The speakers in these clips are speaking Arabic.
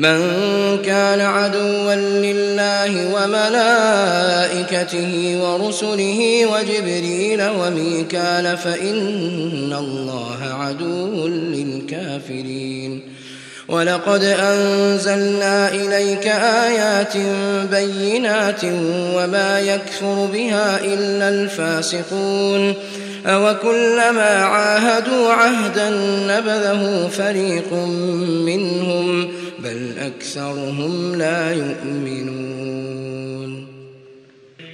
من كان عدوا لله وملائكته ورسله وجبريل وميكال فإن الله عدو للكافرين. ولقد أنزلنا إليك آيات بينات وما يكفر بها إلا الفاسقون. أوكلما عاهدوا عهدا نبذه فريق منهم بل أكثرهم لا يؤمنون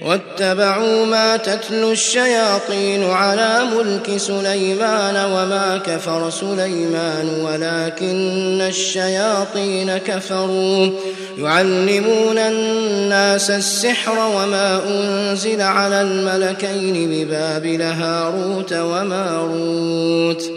واتبعوا ما تتلو الشياطين على ملك سليمان وما كفر سليمان ولكن الشياطين كفروا يعلمون الناس السحر وما أنزل على الملكين ببابل هاروت وماروت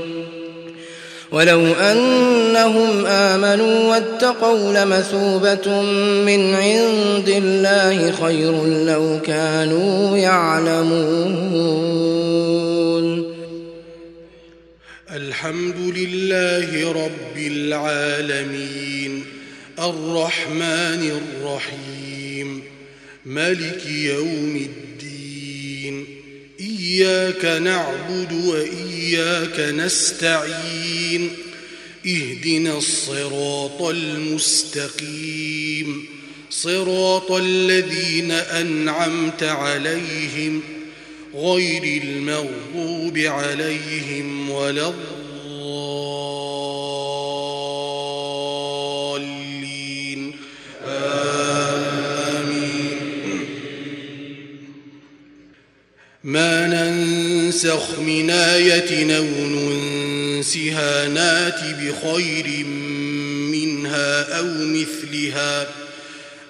ولو أنهم آمنوا واتقوا لمثوبة من عند الله خير لو كانوا يعلمون. الحمد لله رب العالمين. الرحمن الرحيم. ملك يوم الدين. إياك نعبد وإياك نستعين. اهدنا الصراط المستقيم. صراط الذين أنعمت عليهم غير المغضوب عليهم ولا الضالين. آمين. ما ننسخ من آية أو ننسها نات بخير منها أو مثلها.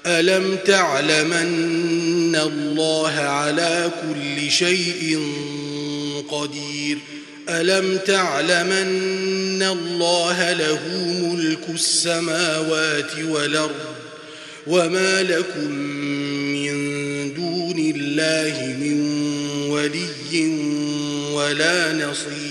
ألم تعلمن الله على كل شيء قدير؟ ألم تعلمن الله له ملك السماوات والأرض وما لكم من دون الله من ولي ولا نصير؟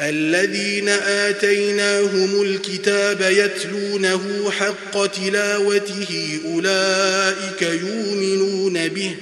الذين آتيناهم الكتاب يتلونه حق تلاوته أولئك يؤمنون به.